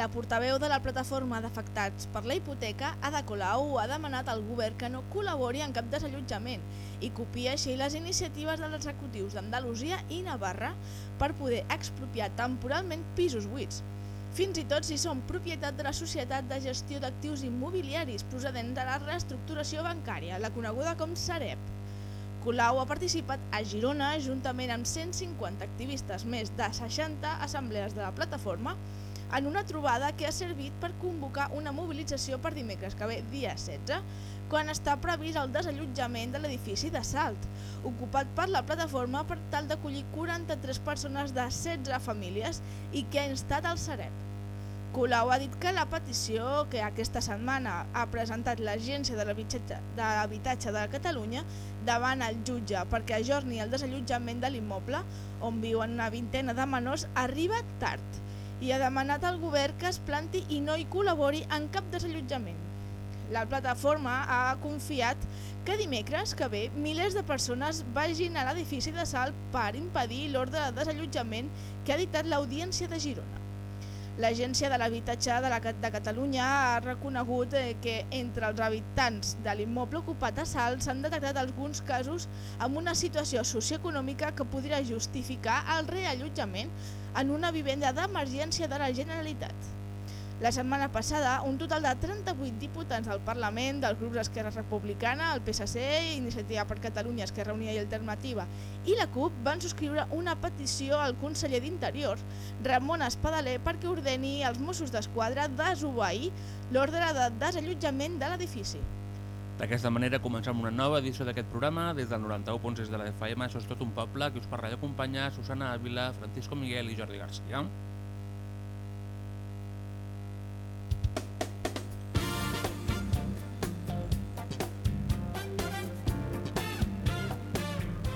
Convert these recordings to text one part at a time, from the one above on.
La portaveu de la plataforma d'afectats per la hipoteca, Ada Colau, ha demanat al govern que no col·labori en cap desallotjament i copia així les iniciatives dels executius d'Andalusia i Navarra per poder expropiar temporalment pisos buits. Fins i tot si són propietat de la Societat de Gestió d'Actius Immobiliaris procedent de la reestructuració bancària, la coneguda com Sareb. Colau ha participat a Girona juntament amb 150 activistes més de 60 assemblees de la plataforma en una trobada que ha servit per convocar una mobilització per dimecres que ve, dia 16, quan està previst el desallotjament de l'edifici de Salt, ocupat per la plataforma per tal d'acollir 43 persones de 16 famílies i que ha instat el Sareb. Colau ha dit que la petició que aquesta setmana ha presentat l'Agència de l'Habitatge de Catalunya davant el jutge perquè ajorni el desallotjament de l'immoble on viuen una vintena de menors arriba tard i ha demanat al govern que es planti i no hi col·labori en cap desallotjament. La plataforma ha confiat que dimecres que ve milers de persones vagin a l'edifici de Salt per impedir l'ordre de desallotjament que ha dictat l'Audiència de Girona. L'Agència de l'Habitatge de, la, de Catalunya ha reconegut eh, que entre els habitants de l'immoble ocupat a Salt s'han detectat alguns casos amb una situació socioeconòmica que podria justificar el reallotjament en una vivenda d'emergència de la Generalitat. La setmana passada, un total de 38 diputats del Parlament dels grups Esquerra Republicana, el PSC, Iniciativa per Catalunya, Esquerra Unida i Alternativa i la CUP van subscriure una petició al conseller d'Interior, Ramon Espadaler, perquè ordeni als Mossos d'Esquadra desobeir l'ordre de desallotjament de l'edifici. D'aquesta manera comencem una nova edició d'aquest programa des del 91.6 de la FM, això és tot un poble, que us parla i acompanya Susana Ávila, Francisco Miguel i Jordi Garcia.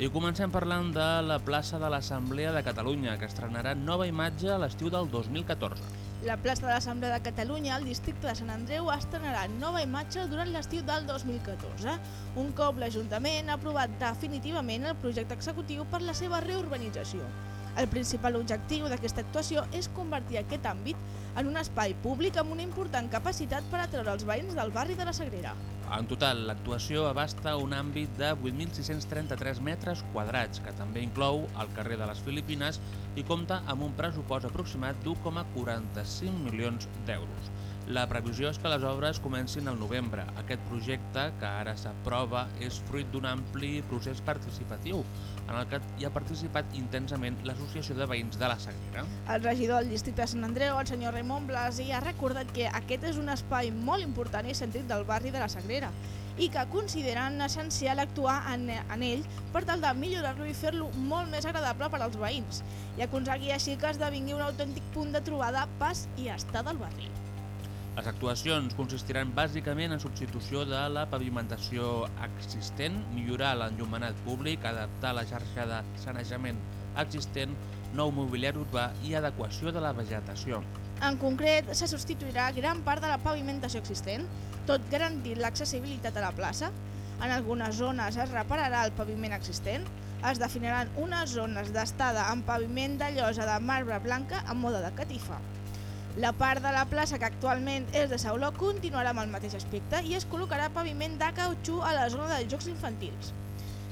I comencem parlant de la plaça de l'Assemblea de Catalunya, que estrenarà nova imatge a l'estiu del 2014. La plaça de l'Assemblea de Catalunya, al districte de Sant Andreu, estrenarà nova imatge durant l'estiu del 2014, un cop l'Ajuntament ha aprovat definitivament el projecte executiu per la seva reurbanització. El principal objectiu d'aquesta actuació és convertir aquest àmbit en un espai públic amb una important capacitat per atreure els veïns del barri de la Sagrera. En total, l'actuació abasta un àmbit de 8.633 metres quadrats, que també inclou el carrer de les Filipines i compta amb un pressupost aproximat d'1,45 milions d'euros. La previsió és que les obres comencin al novembre. Aquest projecte, que ara s'aprova, és fruit d'un ampli procés participatiu, en el que hi ha participat intensament l'Associació de Veïns de la Sagrera. El regidor del districte de Sant Andreu, el senyor Raimon Blasi, ha recordat que aquest és un espai molt important i sentit del barri de la Sagrera i que consideren essencial actuar en, en ell per tal de millorar-lo i fer-lo molt més agradable per als veïns i aconseguir així que esdevingui un autèntic punt de trobada, pas i estar del barri. Les actuacions consistiran bàsicament en substitució de la pavimentació existent, millorar l'enllumenat públic, adaptar la xarxa de sanejament existent, nou mobiliari urbà i adequació de la vegetació. En concret, se substituirà gran part de la pavimentació existent, tot garantint l'accessibilitat a la plaça. En algunes zones es repararà el paviment existent, es definiran unes zones d'estada amb paviment de llosa de marbre blanca en mode de catifa. La part de la plaça que actualment és de sauló continuarà amb el mateix aspecte i es col·locarà paviment de cautxú a la zona dels jocs infantils.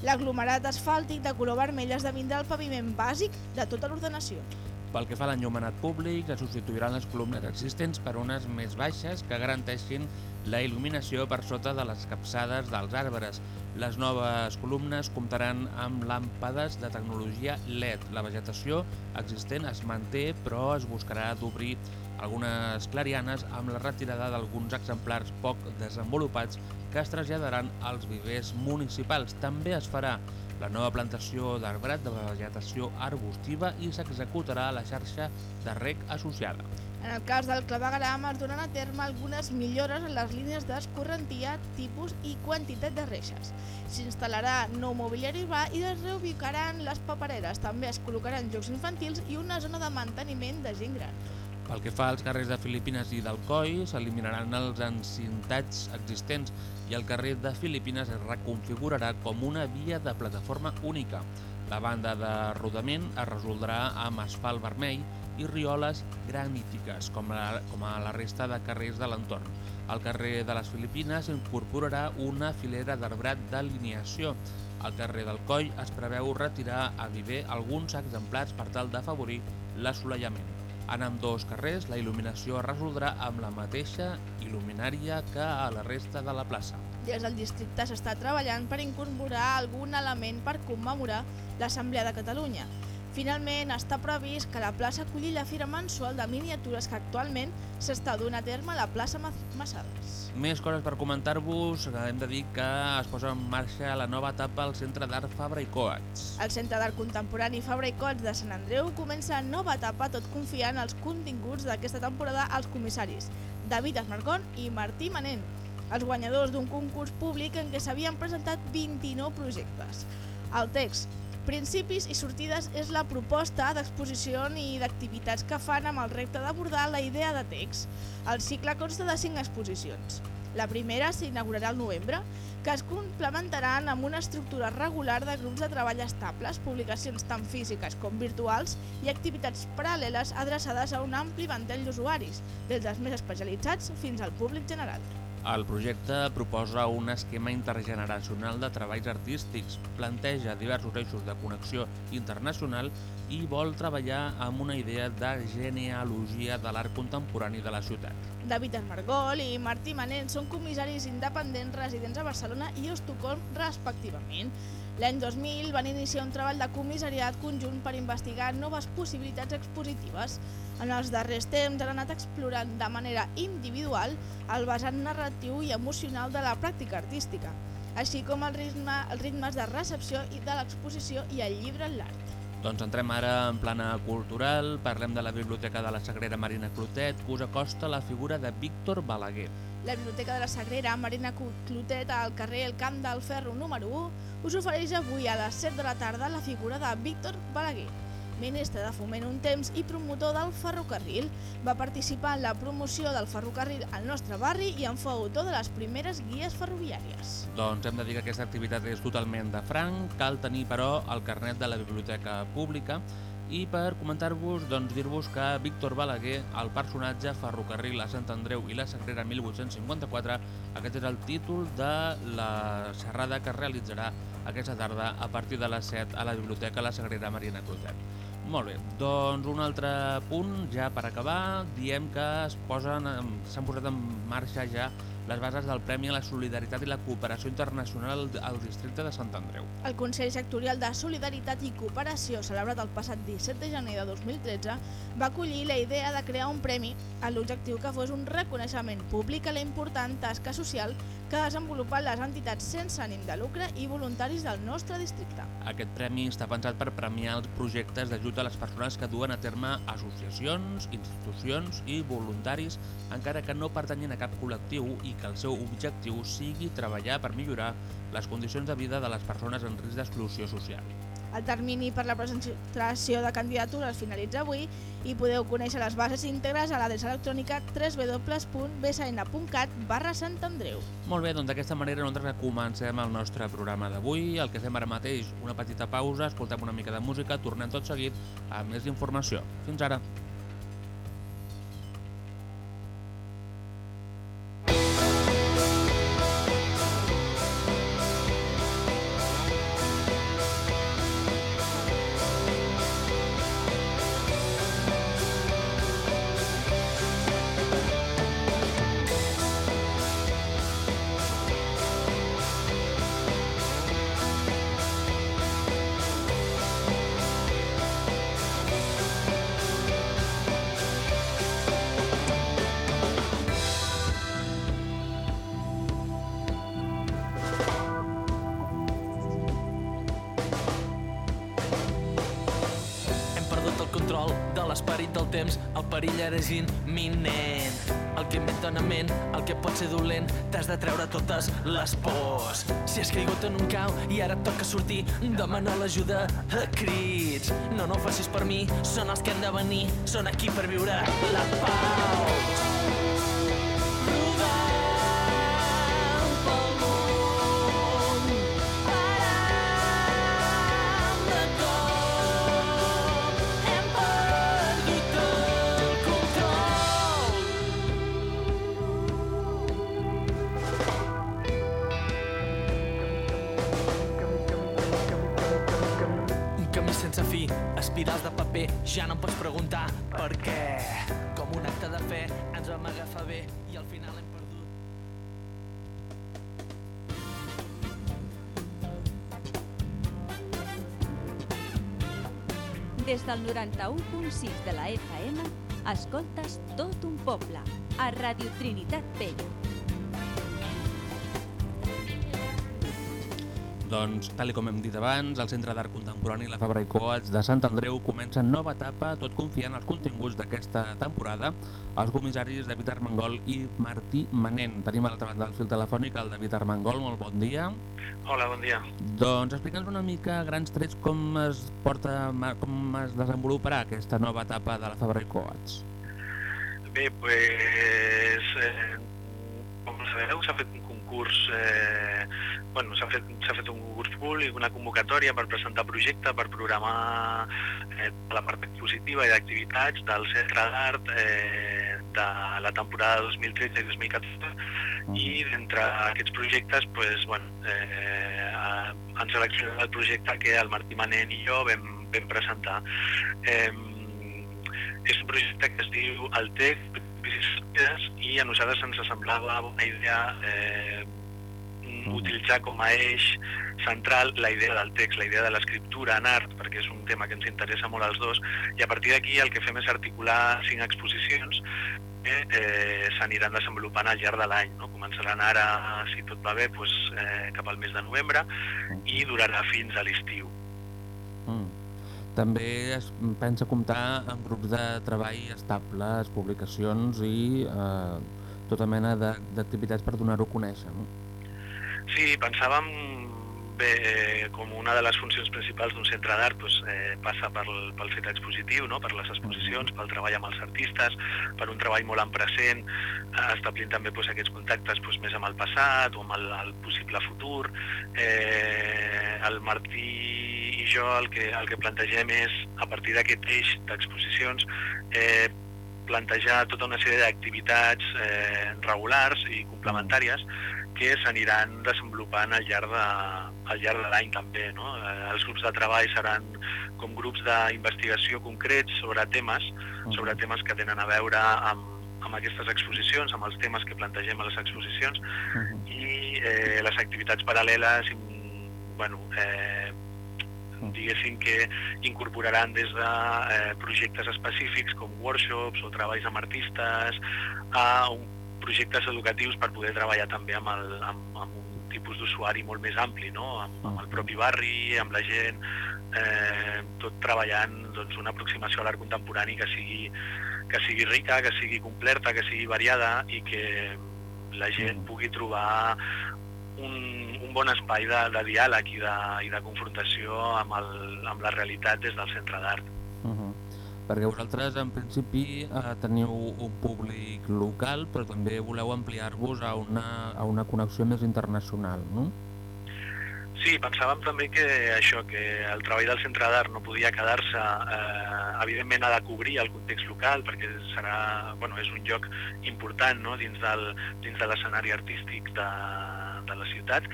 L'aglomerat asfàltic de color vermell esdevindrà el paviment bàsic de tota l'ordenació. Pel que fa a l'enllumenat públic, es substituiran les columnes existents per unes més baixes que garanteixin la il·luminació per sota de les capçades dels arbres. Les noves columnes comptaran amb làmpades de tecnologia LED. La vegetació existent es manté, però es buscarà d'obrir algunes clarianes amb la retirada d'alguns exemplars poc desenvolupats que es traslladaran als vivers municipals. També es farà la nova plantació d'arbrat de vegetació arbustiva i s'executarà la xarxa de rec associada. En el cas del clavegram es donen a terme algunes millores en les línies d'escorrentia, tipus i quantitat de reixes. S'instal·larà nou mobiliari urbà i es reubicaran les papereres. També es col·locaran jocs infantils i una zona de manteniment de gent gran. Pel que fa als carrers de Filipines i d'Alcoi, s'eliminaran els encintats existents i el carrer de Filipines es reconfigurarà com una via de plataforma única. La banda de rodament es resoldrà amb asfalt vermell i rioles granítiques, com a, com a la resta de carrers de l'entorn. Al carrer de les Filipines incorporarà una filera d'arbrat d'alineació. Al carrer del Coll es preveu retirar a viver alguns exemplars per tal d'afavorir l'assolellament. En amb dos carrers, la il·luminació es resoldrà amb la mateixa il·luminària que a la resta de la plaça. Des del districte s'està treballant per incorporar algun element per commemorar l'Assemblea de Catalunya. Finalment, està previst que la plaça acolli la fira mensual de miniatures que actualment s'està donant a terme a la plaça Massades. Més coses per comentar-vos, hem de dir que es posa en marxa la nova etapa al Centre d'Art Fabra i Coats. El Centre d'Art Contemporani Fabra i Coats de Sant Andreu comença nova etapa tot confiant els continguts d'aquesta temporada als comissaris David Esmargón i Martí Manent, els guanyadors d'un concurs públic en què s'havien presentat 29 projectes. El text Principis i sortides és la proposta d'exposició i d'activitats que fan amb el repte d'abordar la idea de text. El cicle consta de 5 exposicions. La primera s'inaugurarà al novembre, que es complementaran amb una estructura regular de grups de treball estables, publicacions tant físiques com virtuals i activitats paral·leles adreçades a un ampli ventall d'usuaris, des dels més especialitzats fins al públic general. El projecte proposa un esquema intergeneracional de treballs artístics, planteja diversos eixos de connexió internacional i vol treballar amb una idea de genealogia de l'art contemporani de la ciutat. David Esmargol i Martí Manent són comissaris independents residents a Barcelona i Estocolm respectivament. L'any 2000 van iniciar un treball de comissariat conjunt per investigar noves possibilitats expositives. En els darrers temps han anat explorant de manera individual el vessant narratiu i emocional de la pràctica artística, així com el ritme, els ritmes de recepció i de l'exposició i el llibre en l'art. Doncs entrem ara en plana cultural, parlem de la Biblioteca de la Sagrera Marina Clotet, que us acosta la figura de Víctor Balaguer. La Biblioteca de la Sagrera Marina Clotet al carrer El Camp del Ferro número 1 us ofereix avui a les 7 de la tarda la figura de Víctor Balaguer, ministre de Foment un temps i promotor del ferrocarril. Va participar en la promoció del ferrocarril al nostre barri i en fou autor de les primeres guies ferroviàries. Doncs hem de dir que aquesta activitat és totalment de franc, cal tenir però el carnet de la Biblioteca Pública i per comentar-vos, doncs dir-vos que Víctor Balaguer, el personatge Ferrocarril a Sant Andreu i la Sagrera 1854, aquest és el títol de la xerrada que realitzarà aquesta tarda a partir de les 7 a la Biblioteca La Sagrera Marina Clotet. Molt bé, doncs un altre punt, ja per acabar, diem que s'han posat en marxa ja les bases del Premi a la Solidaritat i la Cooperació Internacional al districte de Sant Andreu. El Consell Sectorial de Solidaritat i Cooperació, celebrat el passat 17 de gener de 2013, va acollir la idea de crear un premi a l'objectiu que fos un reconeixement públic a la important tasca social que desenvolupen les entitats sense ànim de lucre i voluntaris del nostre districte. Aquest premi està pensat per premiar els projectes d'ajut a les persones que duen a terme associacions, institucions i voluntaris, encara que no pertanyen a cap col·lectiu i que el seu objectiu sigui treballar per millorar les condicions de vida de les persones en risc d'exclusió social. El termini per la presentació de candidatures finalitza avui i podeu conèixer les bases íntegres a l'adreça electrònica www.bsn.cat barra Sant Andreu. Molt bé, doncs d'aquesta manera nosaltres comencem el nostre programa d'avui. El que fem ara mateix, una petita pausa, escoltem una mica de música, tornem tot seguit amb més informació. Fins ara. És imminent. El que inventa una ment, el que pot ser dolent, t'has de treure totes les pors. Si has caigut en un cau i ara et toca sortir, demana l'ajuda a crits. No, no ho facis per mi, són els que han de venir, són aquí per viure la pau. Ja no em pots preguntar per què. Com un acte de fe, ens vam agafar bé i al final hem perdut. Des del 91.6 de la FM, escoltes tot un poble, a Radio Trinitat Vella. Doncs, tal i com hem dit abans, el Centre d'Art Contemporani La Fabra i Coats de Sant Andreu comença nova etapa, tot confiant els continguts d'aquesta temporada, els comissaris David Armengol i Martí Manent. Tenim a l'altra banda del fil telefònic el David Armengol, molt bon dia. Hola, bon dia. Doncs explica'ns una mica grans trets com es porta, com es desenvoluparà aquesta nova etapa de La Fabra i Coats. Bé, pues, eh, com sabeu, s'ha fet un concurs, eh, bueno, s'ha fet, fet un concurs públic, una convocatòria per presentar projecte, per programar eh, la part expositiva i d'activitats del Centre d'Art eh, de la temporada 2013 i 2014 i d'entre aquests projectes pues, bueno, eh, han seleccionat el projecte que el Martí Manent i jo vam, vam presentar. Eh, és un projecte que es diu El i a nosaltres ens semblava una idea eh, utilitzar com a eix central la idea del text, la idea de l'escriptura en art, perquè és un tema que ens interessa molt als dos, i a partir d'aquí el que fem és articular cinc exposicions que eh, s'aniran desenvolupant al llarg de l'any. No? Començaran ara, si tot va bé, doncs, eh, cap al mes de novembre i durarà fins a l'estiu. Mm. També es pensa comptar amb grups de treball estables, publicacions i eh, tota mena d'activitats per donar-ho a conèixer. No? Sí, pensàvem bé, com una de les funcions principals d'un centre d'art doncs, eh, passa pel, pel fet expositiu, no? per les exposicions, pel treball amb els artistes, per un treball molt en present, eh, establint també doncs, aquests contactes doncs, més amb el passat o amb el, el possible futur. Eh, el Martí jo el que, el que plantegem és, a partir d'aquest eix d'exposicions, eh, plantejar tota una sèrie d'activitats eh, regulars i complementàries que s'aniran desenvolupant al llarg de, al llarg de l'any també. No? Eh, els grups de treball seran com grups d'investigació concrets sobre temes, sobre temes que tenen a veure amb, amb aquestes exposicions, amb els temes que plantegem a les exposicions i eh, les activitats paral·leles bueno, eh, diguéssim que incorporaran des de eh, projectes específics com workshops o treballs amb artistes a un, projectes educatius per poder treballar també amb, el, amb, amb un tipus d'usuari molt més ampli, no? amb, amb el propi barri, amb la gent, eh, tot treballant doncs, una aproximació a l'art contemporani que sigui, que sigui rica, que sigui completa, que sigui variada i que la gent pugui trobar un, un bon espai de, de diàleg i de, i de confrontació amb, el, amb la realitat des del centre d'art. Uh -huh. Perquè vosaltres, en principi, eh, teniu un públic local, però també voleu ampliar-vos a, una, a una connexió més internacional, no? Sí, pensàvem també que això, que el treball del centre d'art no podia quedar-se, eh, evidentment ha de cobrir el context local perquè serà, bueno, és un lloc important no? dins, del, dins de l'escenari artístic de, de la ciutat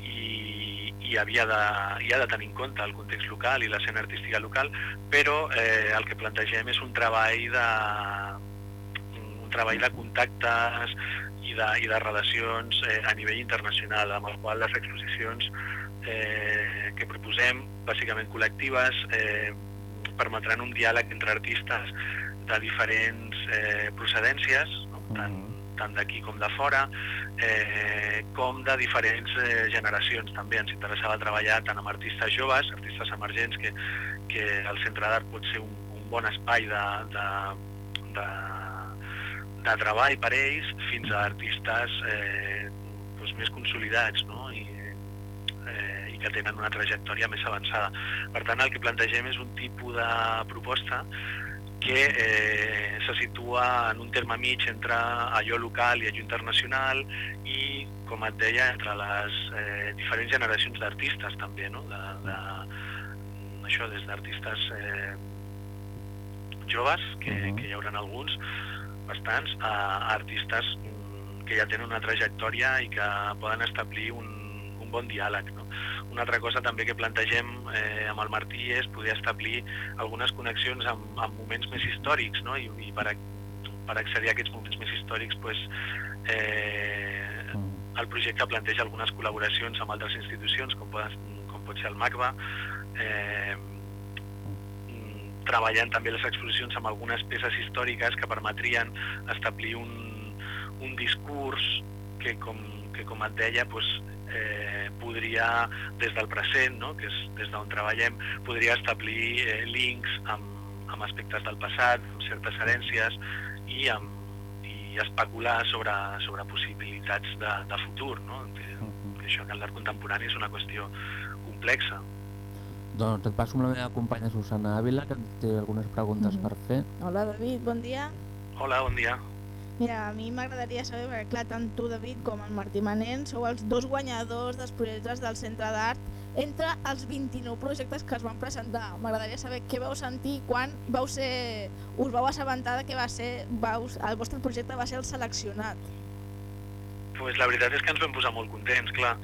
i, i havia de, i ha de tenir en compte el context local i l'escena artística local, però eh, el que plantegem és un treball de, un treball de contactes i de, i de relacions eh, a nivell internacional, amb el qual les exposicions eh, que proposem, bàsicament col·lectives, eh, permetran un diàleg entre artistes de diferents eh, procedències, no? tant, tant d'aquí com de fora, eh, com de diferents eh, generacions també. Ens interessava treballar tant amb artistes joves, artistes emergents, que, que el Centre d'Art pot ser un, un bon espai de, de, de, de treball per ells fins a artistes eh, doncs més consolidats no? I, eh, i que tenen una trajectòria més avançada. Per tant, el que plantegem és un tipus de proposta que eh, se situa en un terme mig entre allò local i allò internacional i, com et deia, entre les eh, diferents generacions d'artistes també, no? de, de, això des d'artistes eh, joves, que, uh -huh. que hi haurà alguns, bastants, a artistes mm, que ja tenen una trajectòria i que poden establir un, un bon diàleg. No? Una altra cosa també que plantegem eh, amb el Martí és poder establir algunes connexions amb, amb moments més històrics no? I, i per, a, per accedir a aquests moments més històrics pues, eh, el projecte planteja algunes col·laboracions amb altres institucions com, poden, com pot ser el MACBA eh, treballant també les exposicions amb algunes peces històriques que permetrien establir un, un discurs que, com, que, com et deia, doncs, eh, podria, des del present, no? que és des d'on treballem, podria establir eh, links amb, amb aspectes del passat, amb certes herències i, amb, i especular sobre, sobre possibilitats de, de futur. No? Que, que això que l'art contemporani és una qüestió complexa. Doncs et passo amb la meva companya Susana Ávila, que té algunes preguntes mm -hmm. per fer. Hola David, bon dia. Hola, bon dia. Mira, a mi m'agradaria saber, perquè clar, tant tu David com el Martí Manent sou els dos guanyadors dels projectes del Centre d'Art entre els 29 projectes que es van presentar. M'agradaria saber què vau sentir quan vau ser, us vau assabentar que va ser, vau, el vostre projecte va ser el seleccionat. Pues la veritat és que ens vam posar molt contents, clar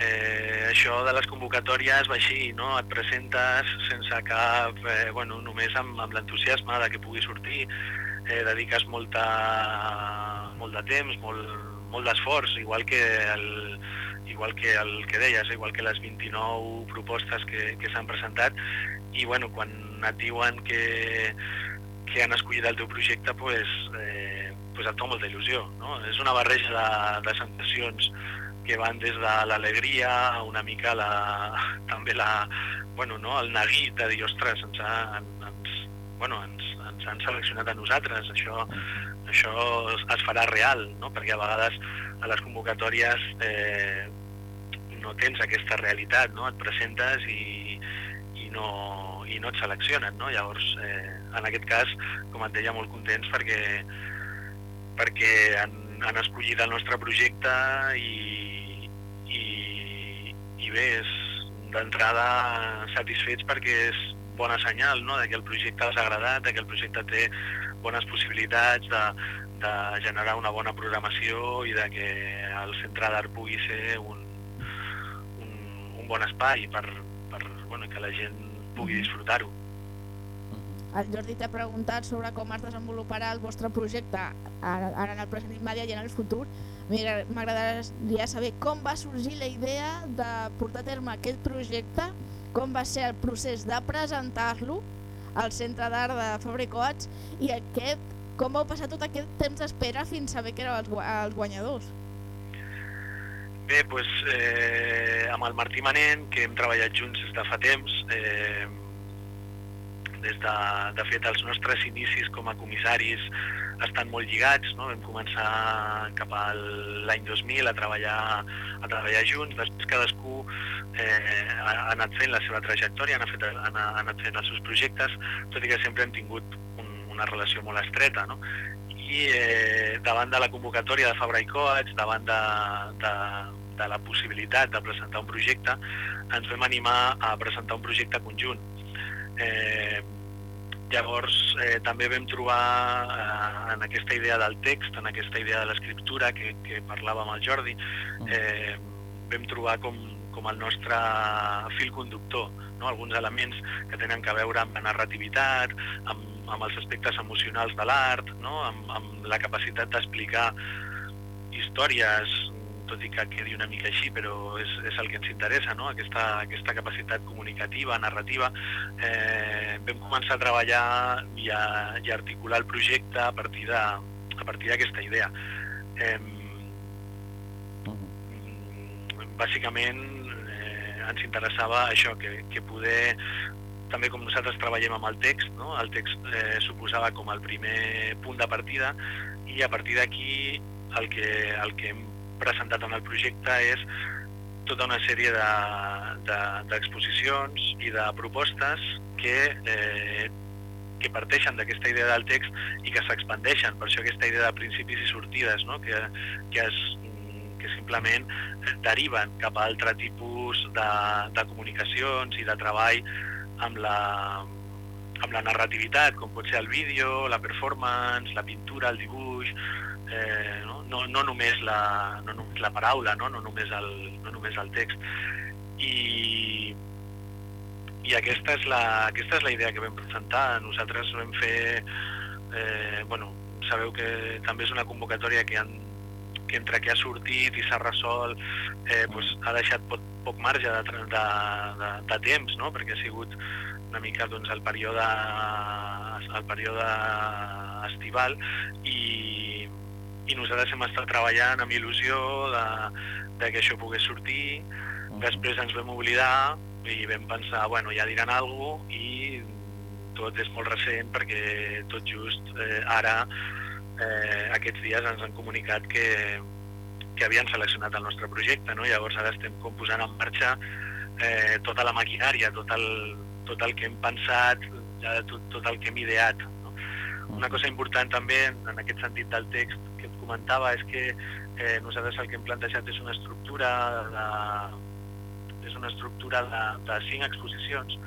eh, això de les convocatòries va així, no? et presentes sense cap, eh, bueno, només amb, amb l'entusiasme de que pugui sortir, eh, dediques molta, molt de temps, molt, molt d'esforç, igual que el, igual que el que deies, igual que les 29 propostes que, que s'han presentat, i bueno, quan et diuen que, que han escollit el teu projecte, pues, eh, pues et fa molta il·lusió. No? És una barreja de, de sensacions que van des de l'alegria, una mica la, també la, bueno, no, el neguit de dir, ostres, ens, ha, ens, bueno, ens, ens han seleccionat a nosaltres, això, això es farà real, no? perquè a vegades a les convocatòries eh, no tens aquesta realitat, no? et presentes i, i, no, i no et seleccionen. No? Llavors, eh, en aquest cas, com et deia, molt contents perquè, perquè han, han escollit el nostre projecte i, i, i bé, és d'entrada satisfets perquè és bona senyal no? de que el projecte els ha agradat, de que el projecte té bones possibilitats de, de generar una bona programació i de que el centre d'art pugui ser un, un, un bon espai per, per bueno, que la gent pugui disfrutar-ho. El Jordi t'ha preguntat sobre com es desenvoluparà el vostre projecte ara en el present immediat i en el futur. M'agradaria saber com va sorgir la idea de portar a terme aquest projecte, com va ser el procés de presentar-lo al Centre d'Art de Fabricots i aquest, com vau passar tot aquest temps d'espera fins a saber que éreu els, els guanyadors. Bé, doncs, eh, amb el Martí Manent, que hem treballat junts des de fa temps, eh, des de, de fet els nostres inicis com a comissaris estan molt lligats, no? vam començar cap a l'any 2000 a treballar, a treballar junts, després cadascú eh, ha, anat fent la seva trajectòria, ha, fet, ha, ha anat fent els seus projectes, tot i que sempre hem tingut un, una relació molt estreta. No? I eh, davant de la convocatòria de Fabra i Coats, davant de, de, de la possibilitat de presentar un projecte, ens vam animar a presentar un projecte conjunt Eh, llavors eh, també vam trobar eh, en aquesta idea del text, en aquesta idea de l'escriptura que, que parlava amb el Jordi, eh, vam trobar com, com el nostre fil conductor, no? alguns elements que tenen que veure amb la narrativitat, amb, amb els aspectes emocionals de l'art, no? amb, amb la capacitat d'explicar històries tot i que quedi una mica així, però és, és el que ens interessa, no? aquesta, aquesta capacitat comunicativa, narrativa. Eh, vam començar a treballar i a, i a articular el projecte a partir de, a partir d'aquesta idea. Eh, bàsicament eh, ens interessava això, que, que poder també com nosaltres treballem amb el text, no? el text eh, suposava com el primer punt de partida i a partir d'aquí el, que, el que hem presentat en el projecte és tota una sèrie d'exposicions de, de, i de propostes que, eh, que parteixen d'aquesta idea del text i que s'expandeixen, per això aquesta idea de principis i sortides, no? que, que, es, que simplement deriven cap a altre tipus de, de comunicacions i de treball amb la, amb la narrativitat, com pot ser el vídeo, la performance, la pintura, el dibuix, eh, no? No, no, només la, no només la paraula, no? No, només el, no només el text. I, i aquesta, és la, aquesta és la idea que vam presentar. Nosaltres vam fer... Eh, bueno, sabeu que també és una convocatòria que, han, que entre que ha sortit i s'ha resolt eh, pues, ha deixat poc, poc marge de, de, de, de temps, no? perquè ha sigut una mica doncs, el període, el període estival i, i nosaltres hem estat treballant amb il·lusió de, de que això pogués sortir, després ens vam oblidar i vam pensar, bueno, ja diran alguna cosa i tot és molt recent perquè tot just eh, ara, eh, aquests dies ens han comunicat que, que havien seleccionat el nostre projecte, no? llavors ara estem com posant en marxa eh, tota la maquinària, tot el, tot el que hem pensat, ja tot, tot el que hem ideat. No? Una cosa important també en aquest sentit del text comentava és que eh, nosaltres el que hem plantejat és una estructura de, és una estructura de, de cinc exposicions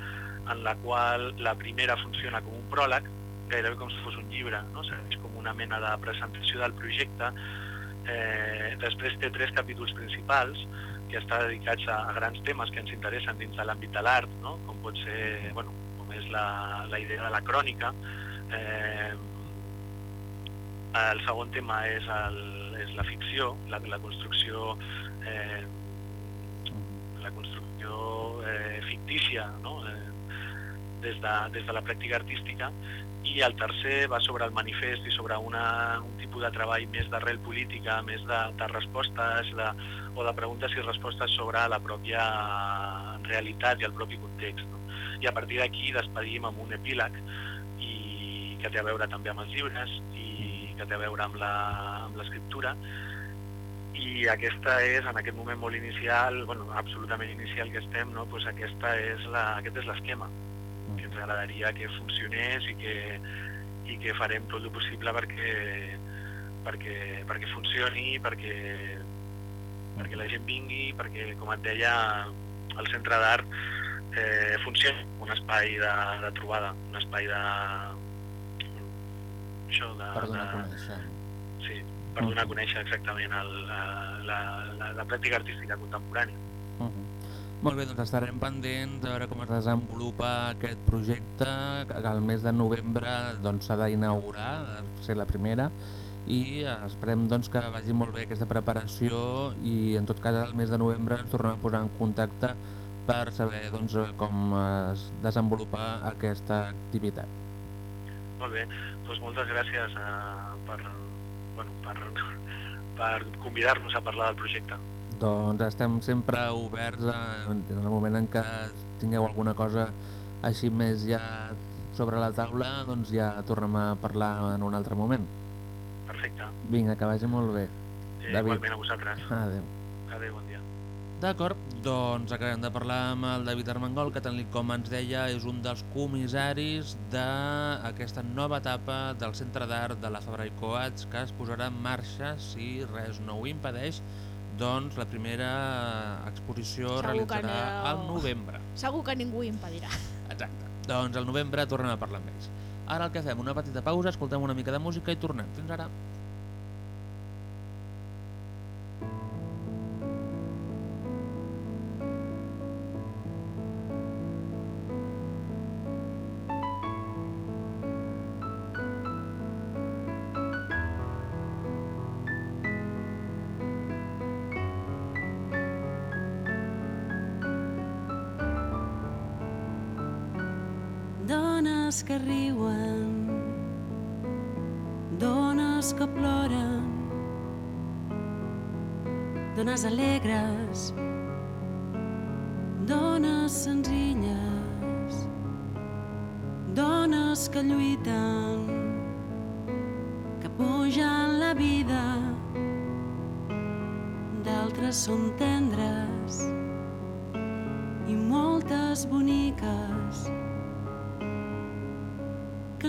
en la qual la primera funciona com un pròleg, gairebé com si fos un llibre, no? serveix com una mena de presentació del projecte. Eh, després té tres capítols principals, que està dedicats a, a grans temes que ens interessen dins de l'àmbit de l'art, no? com pot ser, bueno, com és la, la idea de la crònica. Eh, el segon tema és, el, és la ficció, la, la construcció eh, la construcció eh, fictícia no? eh, des, de, des de la pràctica artística i el tercer va sobre el manifest i sobre una, un tipus de treball més d'arrel política, més de, de respostes de, o de preguntes i respostes sobre la pròpia realitat i el propi context. No? I a partir d'aquí despedim amb un epíleg i que té a veure també amb els llibres i que té a veure amb l'escriptura i aquesta és, en aquest moment molt inicial, bueno, absolutament inicial que estem, no? pues aquesta és la, aquest és l'esquema que ens agradaria que funcionés i que, i que farem tot el possible perquè, perquè, perquè funcioni, perquè, perquè la gent vingui, perquè, com et deia, el centre d'art eh, funcioni un espai de, de trobada, un espai de... això, de... Per donar a de, conèixer. Sí, per donar a conèixer exactament el, la, la, la, la pràctica artística contemporània. Uh -huh. Molt bé, doncs estarem pendents de veure com es desenvolupa aquest projecte, que el mes de novembre doncs, s'ha d'inaugurar, ha de ser la primera, i esperem doncs, que vagi molt bé aquesta preparació i en tot cas el mes de novembre ens tornem a posar en contacte per saber doncs, com es desenvolupa aquesta activitat. Molt bé, doncs moltes gràcies eh, per, bueno, per, per convidar-nos a parlar del projecte. Doncs estem sempre oberts a, en el moment en què tingueu alguna cosa així més ja sobre la taula, doncs ja tornem a parlar en un altre moment. Perfecte. Vinga, que vagi molt bé. Eh, David. igualment a vosaltres. Adéu. Adéu, bon dia. D'acord, doncs acabem de parlar amb el David Armengol, que tal com ens deia és un dels comissaris d'aquesta nova etapa del Centre d'Art de la Fabra i Coats que es posarà en marxa, si res no ho impedeix, doncs la primera exposició Segur realitzarà aneu- al novembre. Segur que ningú ho impedirà. Exacte. Doncs al novembre tornem a parlar amb ells. Ara el que fem, una petita pausa, escoltem una mica de música i tornem. Fins ara.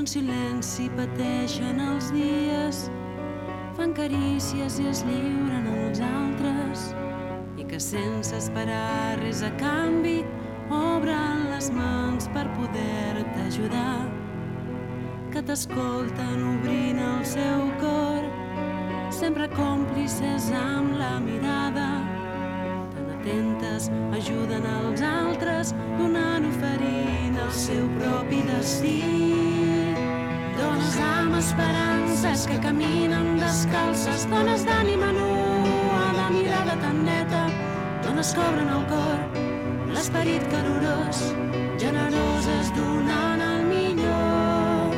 En silenci pateixen els dies, fan carícies i es lliuren als altres i que sense esperar res a canvi obren les mans per poder-te ajudar. Que t'escolten obrint el seu cor sempre còmplices amb la mirada. Tan atentes ajuden als altres donant oferint el seu propi destí dones amb esperances que caminen descalces dones d'ànima nua de mirada tan neta dones que obren el cor l'esperit calorós generoses donant el millor.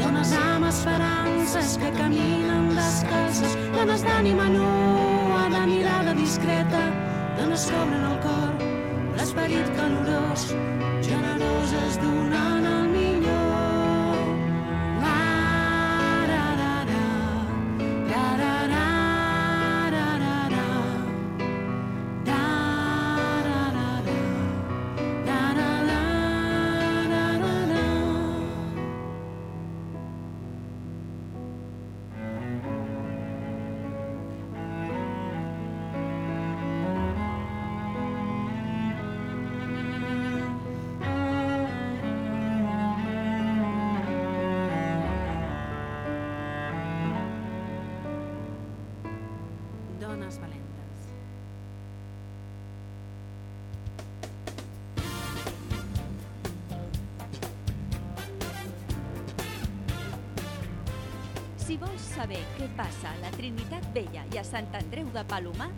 Dones amb esperances que caminen descalces dones d'ànima nua de mirada discreta dones que obren el cor l'esperit calorós generoses donant saber què passa a la Trinitat Vella i a Sant Andreu de Palomar,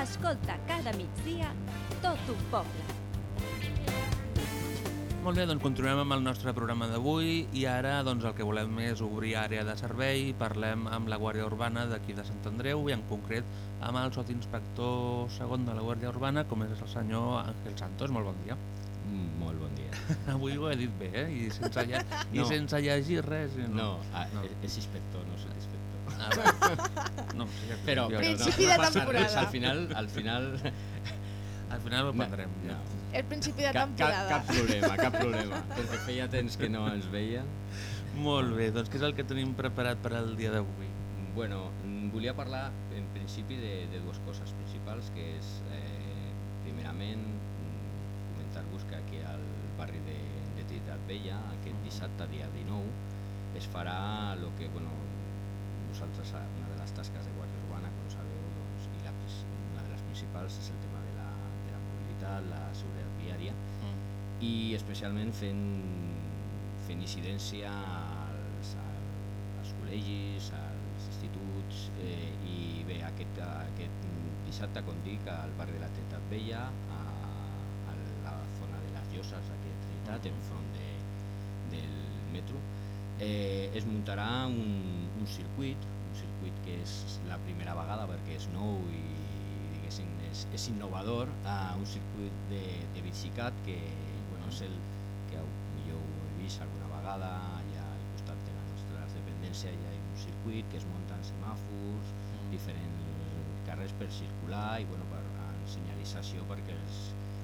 escolta cada migdia tot un poble. Molt bé, doncs continuem amb el nostre programa d'avui i ara doncs, el que volem és obrir àrea de servei i parlem amb la Guàrdia Urbana d'aquí de Sant Andreu i en concret amb el sotinspector segon de la Guàrdia Urbana com és el senyor Àngel Santos. Molt bon dia. Mm, Molt bon dia. Avui ho he dit bé, eh? I sense, lle i No. sense llegir res. i No, ah, no. és- és inspector, no soc inspector. Ah, bé. No, sí, ja- però, Principi no, de no temporada. res, al final, al final... Al final ho prendrem. No. El principi de Cap, cap, temporada. cap problema, cap problema. Perquè feia temps que no ens veien. Molt bé, doncs què és el que tenim preparat per al dia d'avui? Bueno, volia parlar en principi de, de dues coses principals, que és, eh, primerament, comentar-vos que aquí al barri de, de Trinitat Vella, aquest dissabte, dia 19, es farà el que, bueno, nosaltres, una de les tasques de Guàrdia Urbana, com sabeu, doncs, i la, una de les principals és el tema de la, de la mobilitat, la seguretat viària, i especialment fent, fent incidència als, als col·legis, als instituts eh, i bé, aquest, aquest dissabte, com dic, al barri de la Trinitat Vella, a, a la zona de les Lloses d'aquí de Trinitat, enfront de, del metro, eh, es muntarà un, un circuit, un circuit que és la primera vegada perquè és nou i diguéssim és, és innovador, uh, un circuit de, de bicicat que bueno, és el que ho he vist alguna vegada. Allà al costat de les nostres dependències hi ha un circuit que es munten semàfors, diferents carrers per circular i bueno, per en senyalització perquè els,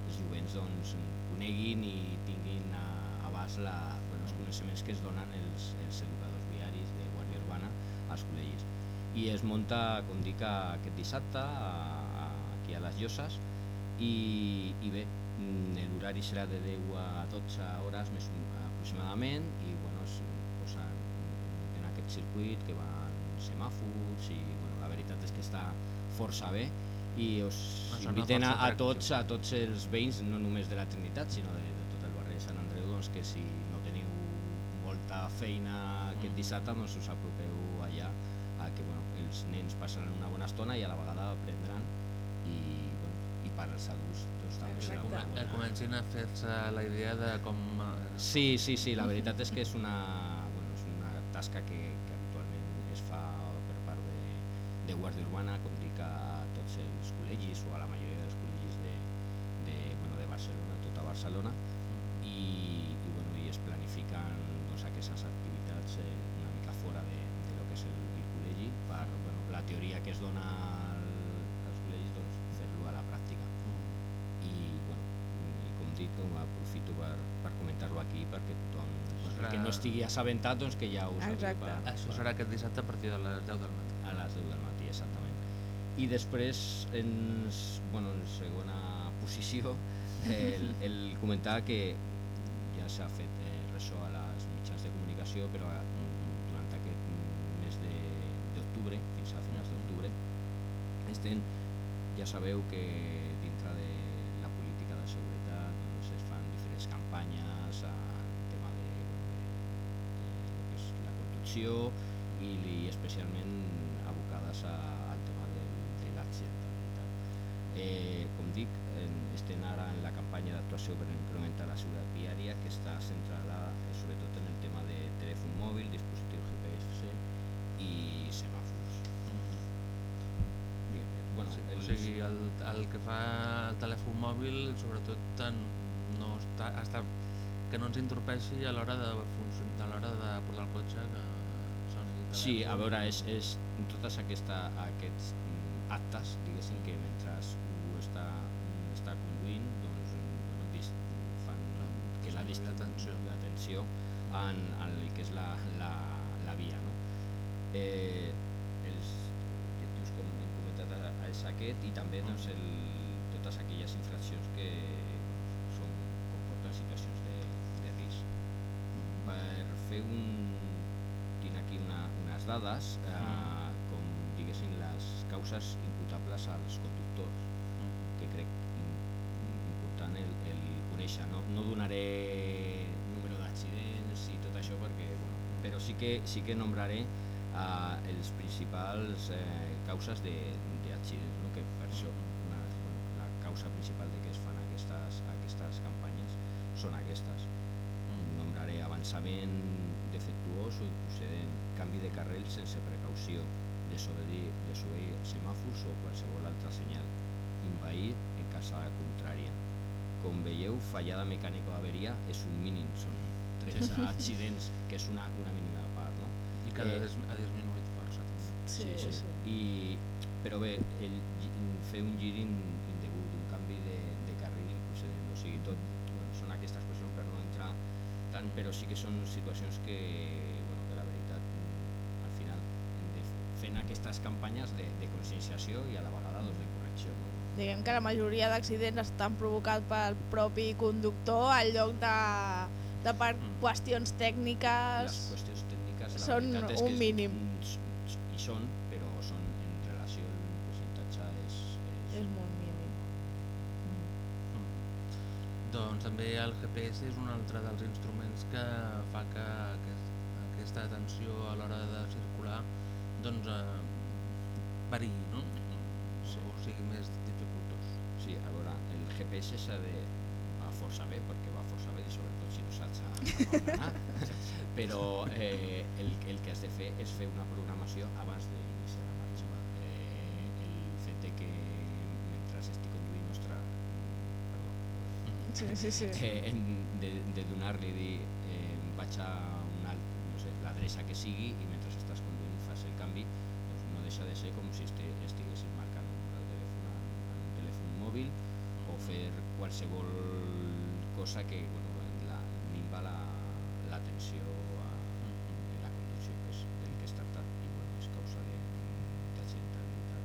els jovents doncs, coneguin i tinguin a, abast la, bueno, els coneixements que es donen els, els educadors als col·legis. I es munta, com dic, aquest dissabte a, a, aquí a les Lloses i, i bé, mm, l'horari serà de 10 a 12 hores més aproximadament i bueno, es posen en aquest circuit que van semàfors i bueno, la veritat és que està força bé i us inviten a, a tots a tots els veïns, no només de la Trinitat, sinó de, de tot el barri de Sant Andreu, doncs, que si no teniu molta feina aquest dissabte, doncs us apropeu allà a que bueno, els nens passaran una bona estona i a la vegada aprendran i, bueno, i per als adults doncs, també serà una Que bona... comencin a fer-se la idea de com... eh, Sí, sí, sí, la veritat és que és una, bueno, és una tasca que, que habitualment es fa per part de, de Guàrdia Urbana, com dic, a tots els col·legis o a la majoria dels col·legis de, de, bueno, de Barcelona, tota Barcelona, i, que estigui assabentat doncs que ja ho sàpiga Exacte. per- Això serà aquest dissabte a partir de les 10 del matí. a les 10 del matí, exactament. I després, en, bueno, en segona posició, el, el comentar que ja s'ha fet eh, ressò a les mitjans de comunicació, però eh, durant aquest mes de- d'octubre, fins a finals d'octubre, estem, ja sabeu que conducció i, li, especialment abocades a, al tema del, de l'accidentalitat. Eh, com dic, en, estem ara en la campanya d'actuació per incrementar la seguretat viària que està centrada eh, sobretot en el tema de telèfon mòbil, dispositiu GPS i semàfors. Bien, bueno, Sí, el, o sigui, el, el que fa el telèfon mòbil, sobretot en, no està, està, que no ens entorpeixi a l'hora de, a l'hora de portar el cotxe, que Sí, a veure, és, és totes aquesta, aquests mm, actes, diguéssim, que mentre ho està, està conduint, doncs, bueno, fan que la dist- l'atenció. l'atenció en, en el que és la, la, la via, no? Eh, els objectius, com hem comentat, és aquest i també doncs, el, totes aquelles infraccions que són, comporten situacions de, de risc. Per fer un, unes dades, eh, com diguéssim les causes imputables als conductors, que crec im- important el, el conèixer. No, no donaré número d'accidents i tot això, perquè, bueno, però sí que, sí que nombraré eh, els principals eh, causes de- d'accidents, no? que per això una, la causa principal de que es fan aquestes, aquestes campanyes són aquestes. Nombraré avançament defectuós o improcedent, canvi de carril sense precaució, desobeir, desobeir semàfors o qualsevol altre senyal, invair en calçada contrària. Com veieu, fallada mecànica o averia és un mínim, són 13 accidents, que és una, una mínima part. No? I cada Eh, ha disminuït força. Sí, sí, sí. I, però bé, el, fer un gir in, indegut, un canvi de, de carril improcedent, o sigui, tot, bueno, són aquestes qüestions per no entrar tant, però sí que són situacions que, aquestes campanyes de, de conscienciació i a la vegada doncs, de correcció. No? Diguem que la majoria d'accidents estan provocats pel propi conductor en lloc de, de per qüestions Les tècniques. qüestions tècniques, la són és un que mínim. mm, s- s- hi són, però són en relació al percentatge és, és, És molt mínim. Doncs també el GPS és un altre dels instruments que fa que aquest, aquesta atenció a l'hora de circular doncs, eh, perilli, no? o sigui més dificultós. Sí, a veure, el GPS s'ha de va força bé, perquè va força bé, i sobretot si no saps a, a anar. Però eh, el, el que has de fer és fer una programació abans d'iniciar la marxa. Eh, el fet de que mentre estic conduint nostra, perdó, Sí, sí, sí. eh, en, de, de donar-li dir eh, vaig a no sé, l'adreça que sigui i canvi doncs no deixa de ser com si este, estiguessis marcant un número de telèfon en, un telèfon mòbil o fer qualsevol cosa que bueno, la, minva la, l'atenció a, en la conducció que és del que es tracta i bueno, és causa de, d'accidentalitat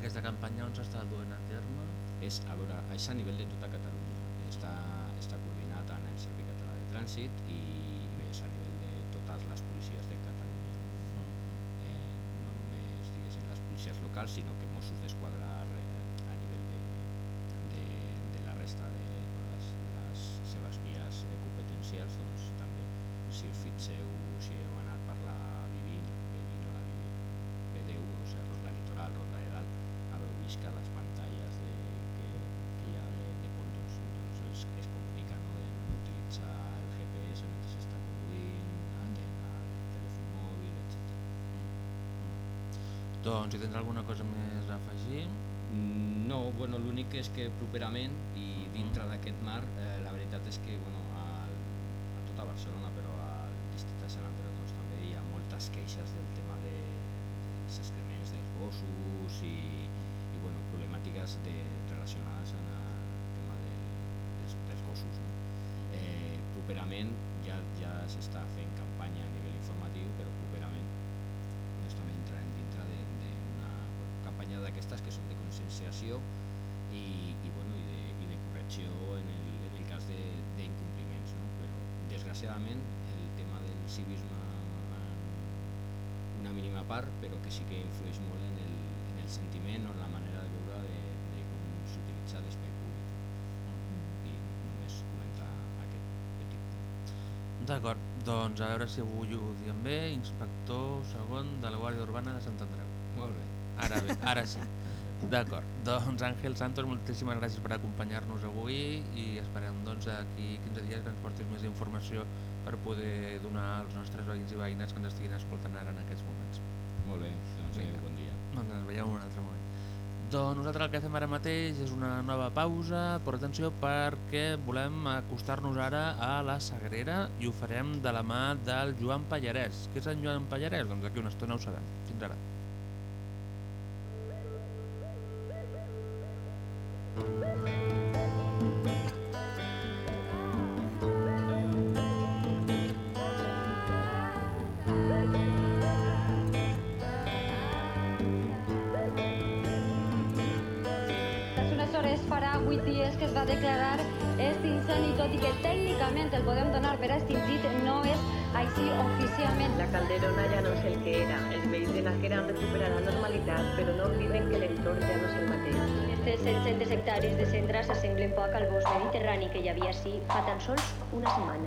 aquesta campanya on s'està duent a terme? és, a veure, és a nivell de tota Catalunya. Està, està coordinat en el Servei Català de Trànsit i policies locals, sinó que Mossos d'Esquadra Doncs si tens alguna cosa més a afegir... Mm, No, bueno, l'únic és que properament i dintre d'aquest mar, eh, la veritat és que bueno, al, a tota Barcelona, però al districte de Sant Andreu doncs, també hi ha moltes queixes del tema de, dels excrements dels gossos i, i bueno, problemàtiques de, relacionades amb el tema de, dels, dels gossos. No? properament ja, ja s'està fent campanya conscienciació i, i, bueno, i, de, i de correcció en el, en el cas de- d'incompliments. No? Però desgraciadament el tema del civisme en una mínima part, però que sí que influeix molt en el, en el sentiment o en la manera de veure de, de com s'utilitza l'espai públic. I només comentar aquest petit punt. D'acord, doncs a veure si avui ho diem bé. Inspector segon de la Guàrdia Urbana de Sant Andreu. Molt bé. Ara bé, ara sí. D'acord, doncs Àngel Santos, moltíssimes gràcies per acompanyar-nos avui i esperem doncs d'aquí 15 dies que ens portis més informació per poder donar als nostres veïns i veïnes que ens estiguin escoltant ara en aquests moments. Molt bé, doncs Vinga. bon dia. Doncs ens veiem un altre moment. Doncs nosaltres el que fem ara mateix és una nova pausa, però atenció perquè volem acostar-nos ara a la Sagrera i ho farem de la mà del Joan Pallarès. Què és en Joan Pallarès? Doncs d'aquí una estona ho sabem. Fins ara. Que es va declarar extingent i tot i que tècnicament el podem donar per extingit, no és així oficialment. La Calderona ja no és el que era. Els veïns de han recuperat la normalitat, però no obliden que l'entorn ja no és el mateix. Aquestes 700 hectàrees de cendra s'assemblen poc al bosc mediterrani que hi havia així fa tan sols una setmana.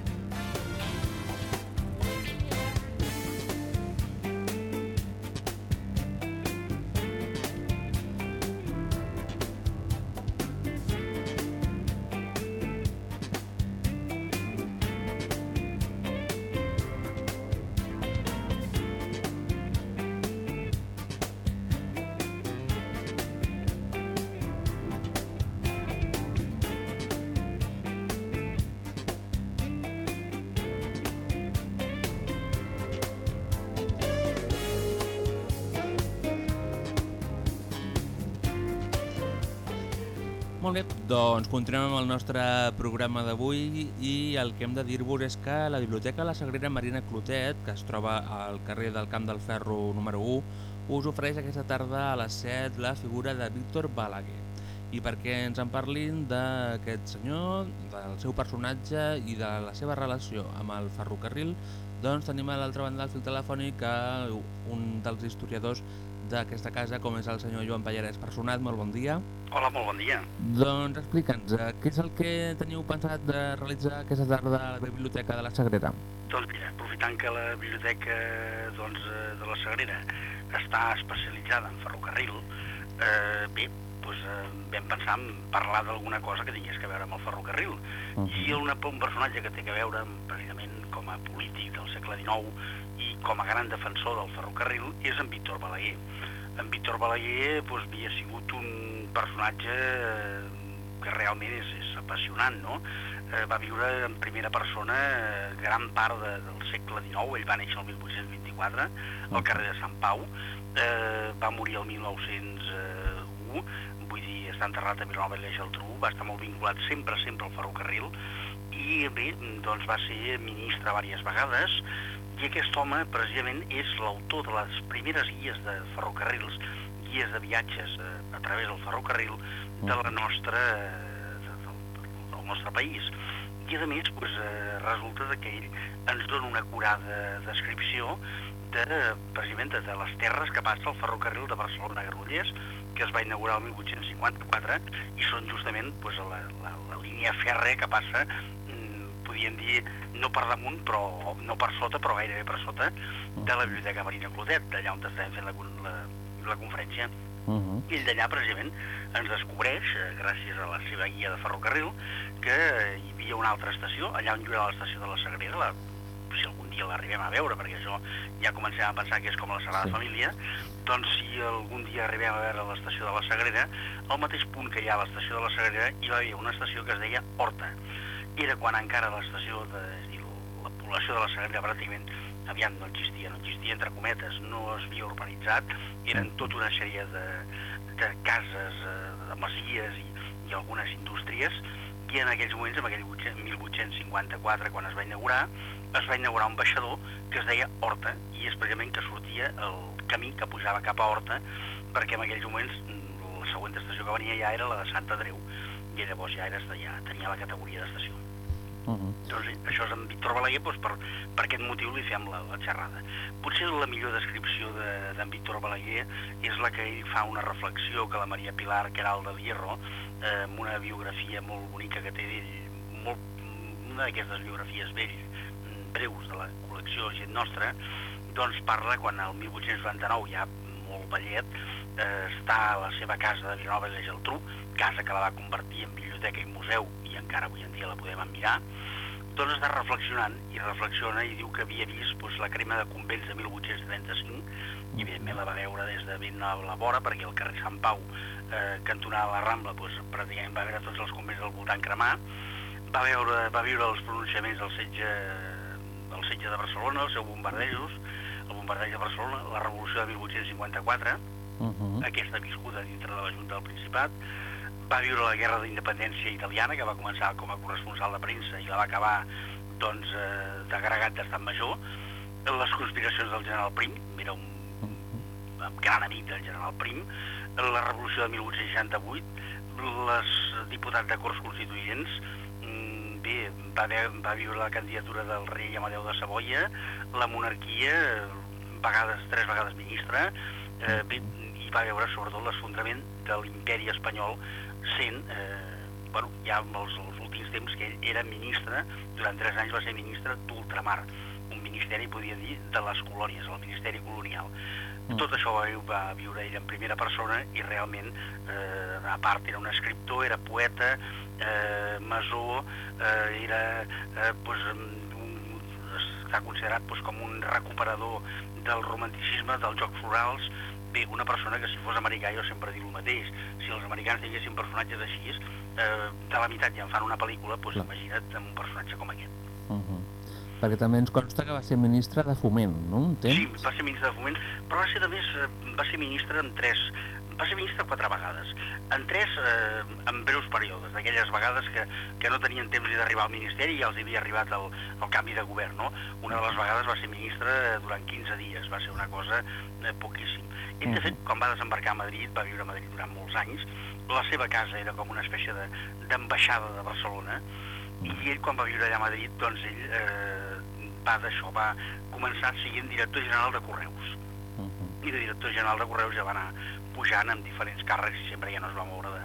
Doncs continuem amb el nostre programa d'avui i el que hem de dir-vos és que la Biblioteca La Sagrera Marina Clotet, que es troba al carrer del Camp del Ferro número 1, us ofereix aquesta tarda a les 7 la figura de Víctor Balaguer. I perquè ens en parlin d'aquest senyor, del seu personatge i de la seva relació amb el ferrocarril, doncs tenim a l'altra banda del fil telefònic un dels historiadors d'aquesta casa, com és el senyor Joan Pallarès Personat. Molt bon dia. Hola, molt bon dia. Doncs explica'ns, eh, què és el que teniu pensat de realitzar aquesta tarda a la Biblioteca de la Sagrera? Doncs mira, aprofitant que la biblioteca doncs, eh, de la Sagrera està especialitzada en ferrocarril, eh, bé, doncs, eh, vam pensar en parlar d'alguna cosa que tingués que veure amb el ferrocarril. Uh I una, un personatge que té que veure amb, precisament com a polític del segle XIX i com a gran defensor del ferrocarril és en Víctor Balaguer. En Víctor Balaguer doncs, havia sigut un personatge eh, que realment és, és apassionant, no? Eh, va viure en primera persona eh, gran part de, del segle XIX, ell va néixer el 1824 al carrer de Sant Pau, eh, va morir el 1901, vull dir, està enterrat a Vilanova i la Geltrú, va estar molt vinculat sempre, sempre al ferrocarril, i bé, doncs va ser ministre diverses vegades, i aquest home precisament és l'autor de les primeres guies de ferrocarrils, guies de viatges eh, a través del ferrocarril de la nostra, eh, de, del, del nostre país. I a més, doncs, resulta que ell ens dona una curada descripció de, precisament de, de les terres que passa el ferrocarril de Barcelona-Granollers, que es va inaugurar el 1854, i són justament doncs, la, la, la línia fèrrea que passa podríem dir, no per damunt, però no per sota, però gairebé per sota, de la Biblioteca Marina Clotet, d'allà on estàvem fent la, la, la conferència. Uh -huh. I ell d'allà, precisament, ens descobreix, eh, gràcies a la seva guia de ferrocarril, que hi havia una altra estació, allà on hi era l'estació de la Sagrera, la, si algun dia l'arribem a veure, perquè això ja comencem a pensar que és com la Sagrada sí. Família, doncs si algun dia arribem a veure l'estació de la Sagrera, al mateix punt que hi ha l'estació de la Sagrera, hi va haver una estació que es deia Horta, era quan encara l'estació de és dir, la població de la Sagrera pràcticament aviam no existia, no existia entre cometes, no es havia urbanitzat, eren tota una sèrie de, de cases, eh, de masies i, i algunes indústries, i en aquells moments, en aquell 1854, quan es va inaugurar, es va inaugurar un baixador que es deia Horta, i és precisament que sortia el camí que pujava cap a Horta, perquè en aquells moments la següent estació que venia ja era la de Sant Andreu, i llavors ja, era, ja tenia la categoria d'estació. Uh -huh. Doncs això és en Víctor Balaguer, doncs per, per aquest motiu li fem la, la xerrada. Potser la millor descripció d'en de, Víctor Balaguer és la que ell fa una reflexió que la Maria Pilar Queral del Hierro, eh, amb una biografia molt bonica que té d'ell, molt, una d'aquestes biografies vell, breus de la col·lecció Gent Nostra, doncs parla quan el 1899, ja molt vellet, eh, està a la seva casa de Vilanova i la Geltrú, casa que la va convertir en biblioteca i museu i encara avui en dia la podem admirar, doncs està reflexionant i reflexiona i diu que havia vist doncs, la crema de convents de 1835 i evidentment la va veure des de ben a la vora perquè el carrer Sant Pau eh, cantonada la Rambla doncs, pràcticament va veure tots els convents del voltant cremar. Va, veure, va viure els pronunciaments del setge, del setge de Barcelona, els seus bombardejos el bombardeig de Barcelona, la revolució de 1854 uh -huh. aquesta viscuda dintre de la Junta del Principat. Va viure la guerra d'independència italiana, que va començar com a corresponsal de premsa i la va acabar doncs, eh, d'agregat d'estat major, les conspiracions del general Prim, era un, un gran amic del general Prim, la revolució de 1868, les diputats de Corts Constituents, mm, bé, va, haver, va viure la candidatura del rei Amadeu de Savoia, la monarquia, vegades, tres vegades ministre, eh, bé, va veure sobretot l'esfondrament de l'imperi espanyol sent, eh, bueno, ja en els, els últims temps que ell era ministre, durant tres anys va ser ministre d'ultramar, un ministeri, podria dir, de les colònies, el ministeri colonial. Mm. Tot això va, va viure ell en primera persona i realment, eh, a part, era un escriptor, era poeta, eh, masó, eh, era, eh, pues, un, està considerat pues, com un recuperador del romanticisme, dels jocs florals, bé, una persona que si fos americà jo sempre dic el mateix, si els americans tinguessin personatges així, eh, de la meitat ja en fan una pel·lícula, doncs Clar. imagina't amb un personatge com aquest. Uh -huh. Perquè també ens consta que va ser ministre de Foment, no? Un temps? Sí, va ser ministre de Foment, però va ser, a més, va ser ministre en tres, va ser ministre quatre vegades, en tres eh, en breus períodes, d'aquelles vegades que, que no tenien temps ni d'arribar al Ministeri i ja els havia arribat el, el canvi de govern, no? Una de les vegades va ser ministre durant 15 dies, va ser una cosa eh, poquíssim. Ell, de fet, quan va desembarcar a Madrid, va viure a Madrid durant molts anys, la seva casa era com una espècie d'ambaixada de, de Barcelona, i ell, quan va viure allà a Madrid, doncs ell eh, va d'això, va començar siguent director general de Correus. Uh -huh. I de director general de Correus ja va anar pujant amb diferents càrrecs i sempre ja no es va moure de,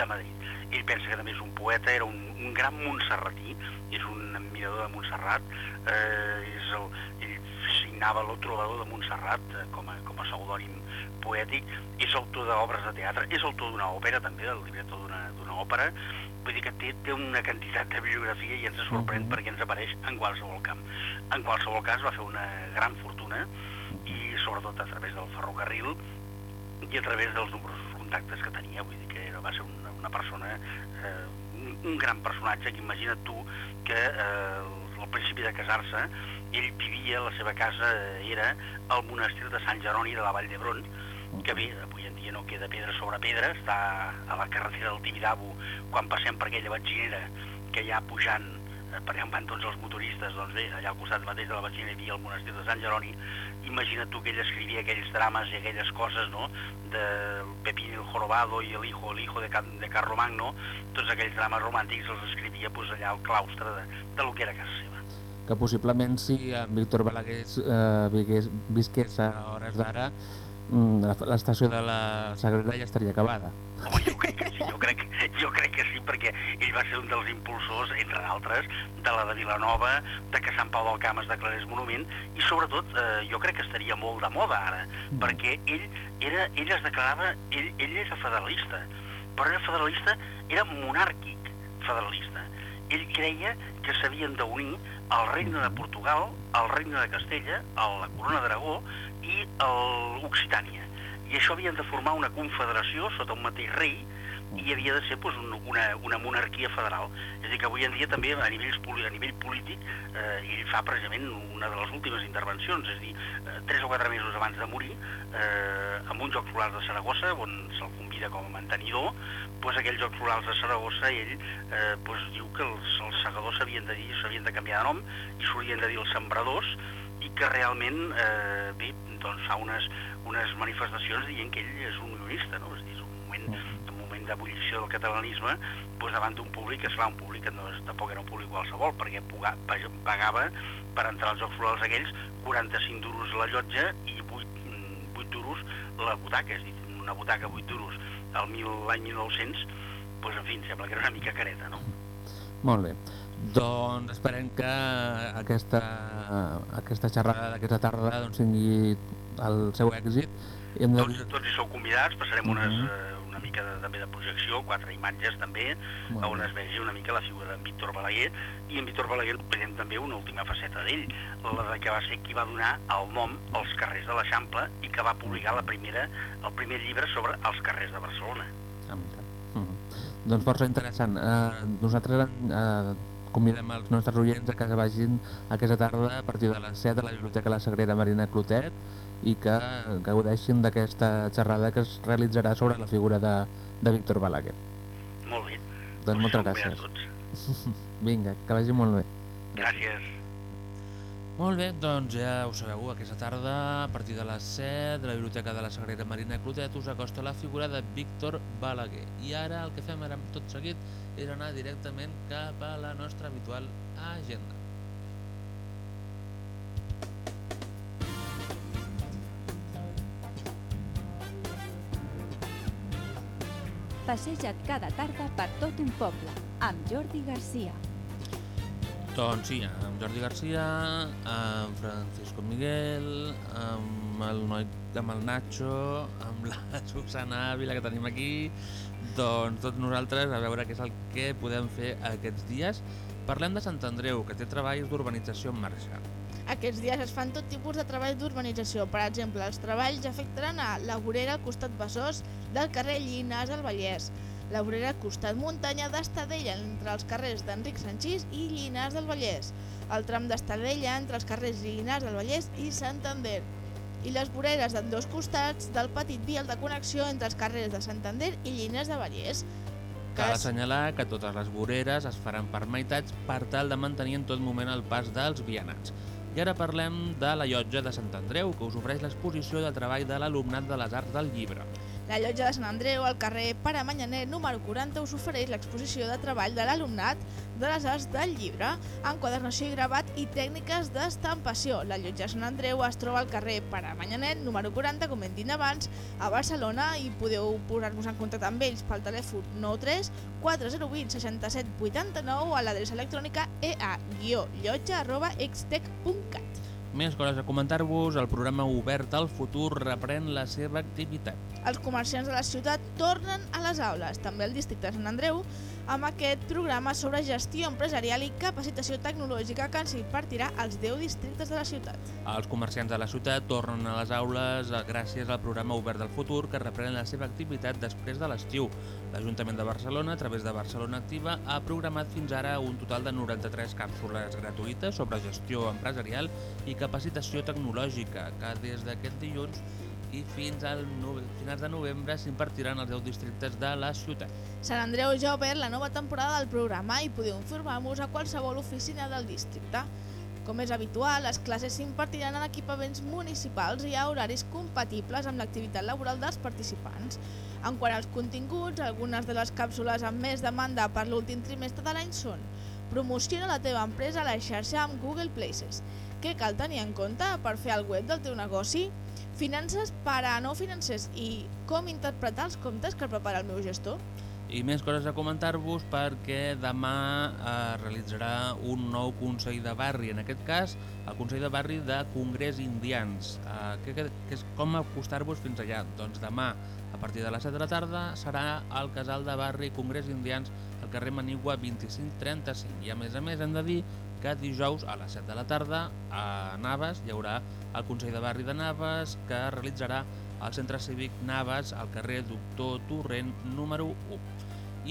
de Madrid. Ell pensa que també és un poeta, era un, un gran montserratí, és un admirador de Montserrat, eh, és el, ell signava el trobador de Montserrat eh, com a, com a pseudònim poètic, és autor d'obres de teatre, és autor d'una òpera també, del llibretó d'una òpera, vull dir que té, té una quantitat de bibliografia i ens sorprèn uh -huh. perquè ens apareix en qualsevol camp. En qualsevol cas va fer una gran fortuna i sobretot a través del ferrocarril i a través dels nombrosos contactes que tenia, vull dir que era, va ser una, una persona, eh, un, un gran personatge, que imagina't tu que eh, al principi de casar-se ell vivia, la seva casa eh, era al monestir de Sant Jeroni de la Vall d'Hebron, que bé, avui en dia no queda pedra sobre pedra, està a la carretera del Tibidabo, quan passem per aquella batxinera que hi ha pujant per allà on van tots els motoristes, doncs bé, allà al costat mateix de la batxinera hi havia el monestir de Sant Jeroni, imagina't tu que ell escrivia aquells drames i aquelles coses, no?, de Pepín el Jorobado i el hijo, el hijo de, Can, de Carlomagno, tots aquells drames romàntics els escrivia pues, allà al claustre de, de lo que era casa seva. Que possiblement si en Víctor Balaguer eh, visqués a hores d'ara, l'estació de la Sagrera ja estaria acabada. Home, jo crec que sí, jo crec, jo crec que sí, perquè ell va ser un dels impulsors, entre d'altres, de la de Vilanova, de que Sant Pau del Camp es declarés monument, i sobretot eh, jo crec que estaria molt de moda ara, perquè ell, era, ell es declarava, ell, ell era federalista, però era federalista, era monàrquic federalista. Ell creia que s'havien d'unir el regne de Portugal, el regne de Castella, el, la corona d'Aragó i el Occitània i això havien de formar una confederació sota un mateix rei i havia de ser doncs, un, una, una monarquia federal. És a dir, que avui en dia també a, nivells, poli- a nivell polític eh, ell fa precisament una de les últimes intervencions, és a dir, eh, tres o quatre mesos abans de morir, eh, amb uns Jocs Florals de Saragossa, on se'l convida com a mantenidor, doncs aquells Jocs Florals de Saragossa ell eh, doncs, diu que els, els segadors s'havien de dir, s'havien de canviar de nom i s'haurien de dir els sembradors i que realment eh, bé, doncs fa unes, unes manifestacions dient que ell és un unionista, no? És dir, és un moment, un moment d'ebullició del catalanisme doncs davant d'un públic que fa un públic que no és, tampoc era un públic qualsevol perquè pagava per entrar als Jocs Florals aquells 45 duros la llotja i 8, mm, 8 duros la butaca, és a dir, una butaca 8 duros l'any 1900 doncs en fi, em sembla que era una mica careta, no? Molt bé. Doncs esperem que aquesta, aquesta xerrada d'aquesta tarda doncs, tingui el seu èxit. I hem de... Tots, tots hi sou convidats, passarem unes, Mhm. eh, una mica de, també de projecció, quatre imatges també, Molt on es vegi una mica la figura d'en Víctor Balaguer, i en Víctor Balaguer veiem també una última faceta d'ell, la de que va ser qui va donar el nom als carrers de l'Eixample i que va publicar la primera, el primer llibre sobre els carrers de Barcelona. Ah, mira. Mhm. Doncs força interessant. Eh, nosaltres eh, convidem els nostres oients a que vagin aquesta tarda a partir de les 7 a la Biblioteca La Sagrera Marina Clotet i que gaudeixin d'aquesta xerrada que es realitzarà sobre la figura de, de Víctor Balaguer. Molt bé. Doncs moltes sou convidats gràcies. Vinga, que vagi molt bé. Gràcies. Molt bé, doncs ja ho sabeu, aquesta tarda, a partir de les 7, de la Biblioteca de la Sagrera Marina Clotet us acosta la figura de Víctor Balaguer. I ara el que fem ara tot seguit és anar directament cap a la nostra habitual agenda. Passeja't cada tarda per tot un poble, amb Jordi Garcia. Doncs sí, amb Jordi Garcia, amb Francisco Miguel, amb el noi, amb el Nacho, amb la Susana Ávila que tenim aquí, doncs tots nosaltres a veure què és el que podem fer aquests dies. Parlem de Sant Andreu, que té treballs d'urbanització en marxa. Aquests dies es fan tot tipus de treballs d'urbanització. Per exemple, els treballs afectaran a la vorera al costat Besòs del carrer Llinars al Vallès, la vorera al costat muntanya d'Estadella entre els carrers d'Enric Sanchís i Llinars del Vallès, el tram d'Estadella entre els carrers Llinars del Vallès i Santander, i les voreres d'ambdós costats del petit vial de connexió entre els carrers de Santander i Llinars del Vallès. Cal assenyalar que totes les voreres es faran per meitats per tal de mantenir en tot moment el pas dels vianants. I ara parlem de la llotja de Sant Andreu, que us ofereix l'exposició de treball de l'alumnat de les arts del llibre. La llotja de Sant Andreu, al carrer Pare Manyanet número 40, us ofereix l'exposició de treball de l'alumnat de les arts del llibre, enquadernació i gravat i tècniques d'estampació. La llotja Sant Andreu es troba al carrer Pare Manyanet número 40, com hem dit abans, a Barcelona i podeu posar-vos en contacte amb ells pel telèfon 93 408 67 89 o a l'adreça electrònica ea-llotja.extec.cat. Més coses a comentar-vos, el programa Obert al Futur reprèn la seva activitat. Els comerciants de la ciutat tornen a les aules. També el districte de Sant Andreu amb aquest programa sobre gestió empresarial i capacitació tecnològica que ens impartirà als 10 districtes de la ciutat. Els comerciants de la ciutat tornen a les aules eh, gràcies al programa Obert del Futur que reprèn la seva activitat després de l'estiu. L'Ajuntament de Barcelona, a través de Barcelona Activa, ha programat fins ara un total de 93 càpsules gratuïtes sobre gestió empresarial i capacitació tecnològica que des d'aquest dilluns i fins al nove... finals de novembre s'impartiran als 10 districtes de la ciutat. Sant Andreu ja ha obert la nova temporada del programa i podeu informar-vos a qualsevol oficina del districte. Com és habitual, les classes s'impartiran en equipaments municipals i a horaris compatibles amb l'activitat laboral dels participants. En quant als continguts, algunes de les càpsules amb més demanda per l'últim trimestre de l'any són Promociona la teva empresa a la xarxa amb Google Places. Què cal tenir en compte per fer el web del teu negoci? Finances per a no financers i com interpretar els comptes que prepara el meu gestor? I més coses a comentar-vos perquè demà es realitzarà un nou Consell de Barri, en aquest cas el Consell de Barri de Congrés Indians. Eh, que, que, que com acostar-vos fins allà? Doncs demà, partir de les 7 de la tarda, serà al Casal de Barri Congrés Indians al carrer Manigua 2535. I a més a més hem de dir que dijous a les 7 de la tarda a Naves hi haurà el Consell de Barri de Naves que realitzarà al Centre Cívic Naves al carrer Doctor Torrent número 1.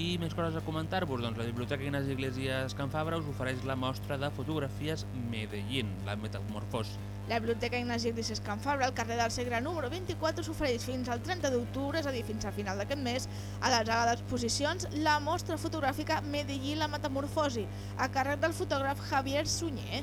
I més coses a comentar-vos, doncs la Biblioteca Ignasi Iglesias Can Fabra us ofereix la mostra de fotografies Medellín, la metamorfosi. La Biblioteca Ignasi Iglesias Can Fabra, al carrer del Segre número 24, s'ofereix fins al 30 d'octubre, és a dir, fins a final d'aquest mes, a la sala d'exposicions, la mostra fotogràfica Medellín, la metamorfosi, a càrrec del fotògraf Javier Sunyer.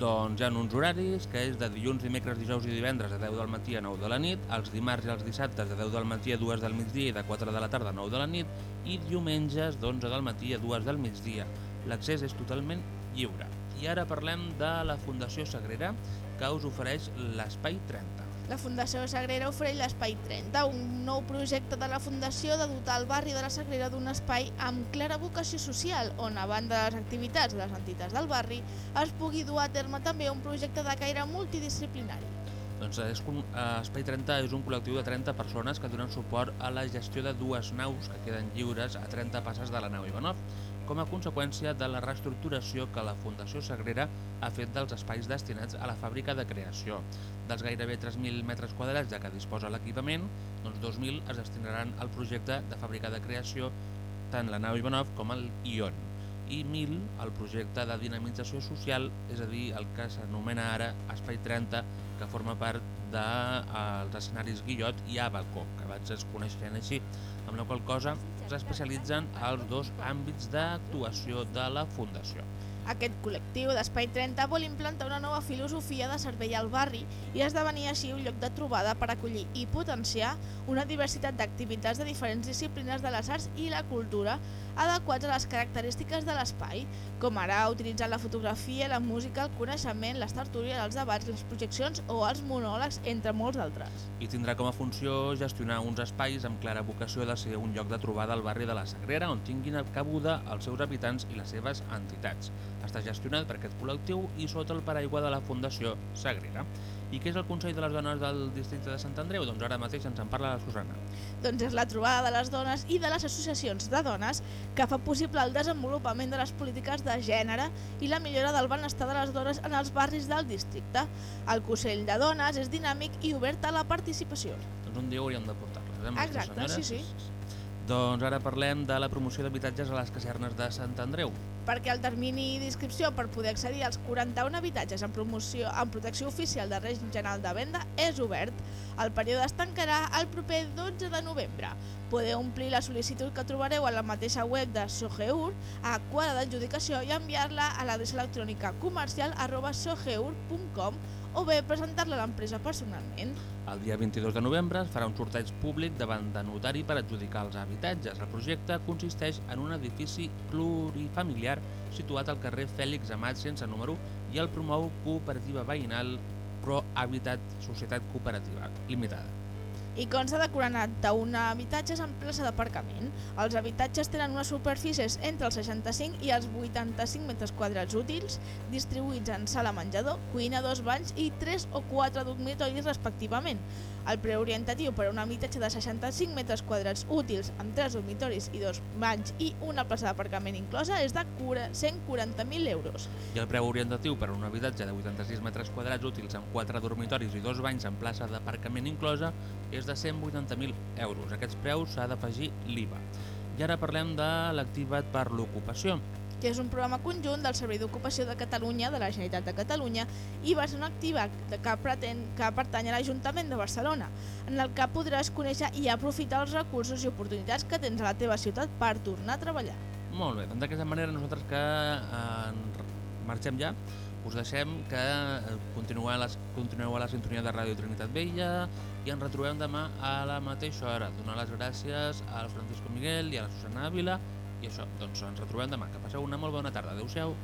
Doncs hi ha uns horaris, que és de dilluns, dimecres, dijous i divendres de 10 del matí a 9 de la nit, els dimarts i els dissabtes de 10 del matí a 2 del migdia i de 4 de la tarda a 9 de la nit, i diumenges d'11 del matí a 2 del migdia. L'accés és totalment lliure. I ara parlem de la Fundació Sagrera, que us ofereix l'Espai 30. La Fundació Sagrera ofereix l'Espai 30, un nou projecte de la Fundació de dotar el barri de la Sagrera d'un espai amb clara vocació social, on a banda de les activitats de les entitats del barri, es pugui dur a terme també un projecte de caire multidisciplinari. Doncs és, eh, Espai 30 és un col·lectiu de 30 persones que donen suport a la gestió de dues naus que queden lliures a 30 passes de la nau Ivanov, com a conseqüència de la reestructuració que la Fundació Sagrera ha fet dels espais destinats a la fàbrica de creació. Dels gairebé 3.000 metres quadrats de què disposa l'equipament, doncs 2.000 es destinaran al projecte de fàbrica de creació tant la nau Ivanov com el Ion i 1.000 al projecte de dinamització social, és a dir, el que s'anomena ara Espai 30, que forma part dels escenaris Guillot i Abaco, que abans es coneixen així, amb la qual cosa s'especialitzen als dos àmbits d'actuació de la Fundació. Aquest col·lectiu d'Espai 30 vol implantar una nova filosofia de servei al barri i esdevenir així un lloc de trobada per acollir i potenciar una diversitat d'activitats de diferents disciplines de les arts i la cultura adequats a les característiques de l'espai, com ara utilitzant la fotografia, la música, el coneixement, les tertúlies, els debats, les projeccions o els monòlegs, entre molts altres. i tindrà com a funció gestionar uns espais amb clara vocació de ser un lloc de trobada al barri de la Sagrera on tinguin cabuda els seus habitants i les seves entitats. Està gestionat per aquest col·lectiu i sota el paraigua de la Fundació Sagrera. I què és el Consell de les Dones del districte de Sant Andreu? Doncs ara mateix ens en parla la Susana. Doncs és la trobada de les dones i de les associacions de dones que fa possible el desenvolupament de les polítiques de gènere i la millora del benestar de les dones en els barris del districte. El Consell de Dones és dinàmic i obert a la participació. Doncs un dia hauríem de portar-les, eh? Exacte, senyores? sí, sí. Doncs ara parlem de la promoció d'habitatges a les casernes de Sant Andreu. perquè el termini d'inscripció per poder accedir als 41 habitatges en, promoció, en protecció oficial de règim general de venda és obert. El període es tancarà el proper 12 de novembre. Podeu omplir la sol·licitud que trobareu a la mateixa web de Sogeur a quadre d'adjudicació i enviar-la a l'adreça electrònica comercial arroba o bé presentar-la a l'empresa personalment. El dia 22 de novembre es farà un sorteig públic davant de notari per adjudicar els habitatges. El projecte consisteix en un edifici plurifamiliar situat al carrer Fèlix Amat sense número i el promou Cooperativa Veïnal Pro Habitat Societat Cooperativa Limitada. I consta de 41 habitatges en plaça d'aparcament. Els habitatges tenen unes superfícies entre els 65 i els 85 metres quadrats útils, distribuïts en sala menjador, cuina, dos banys i 3 o 4 dormitoris respectivament. El preu orientatiu per a un habitatge de 65 metres quadrats útils amb 3 dormitoris i dos banys i una plaça d'aparcament inclosa és de 140.000 euros. I el preu orientatiu per a un habitatge de 86 metres quadrats útils amb 4 dormitoris i dos banys amb plaça d'aparcament inclosa és de 180.000 euros. Aquests preus s'ha d'afegir l'IVA. I ara parlem de l'activat per l'ocupació que és un programa conjunt del Servei d'Ocupació de Catalunya de la Generalitat de Catalunya i una activa que, pretén, que pertany a l'Ajuntament de Barcelona, en el que podràs conèixer i aprofitar els recursos i oportunitats que tens a la teva ciutat per tornar a treballar. Molt bé, doncs d'aquesta manera nosaltres que eh, marxem ja, us deixem que eh, continueu a, les, continueu a la sintonia de Ràdio Trinitat Vella i ens retrobem demà a la mateixa hora. Donar les gràcies al Francisco Miguel i a la Susana Ávila i això, doncs ens retrobem demà. Que passeu una molt bona tarda. Adéu-siau.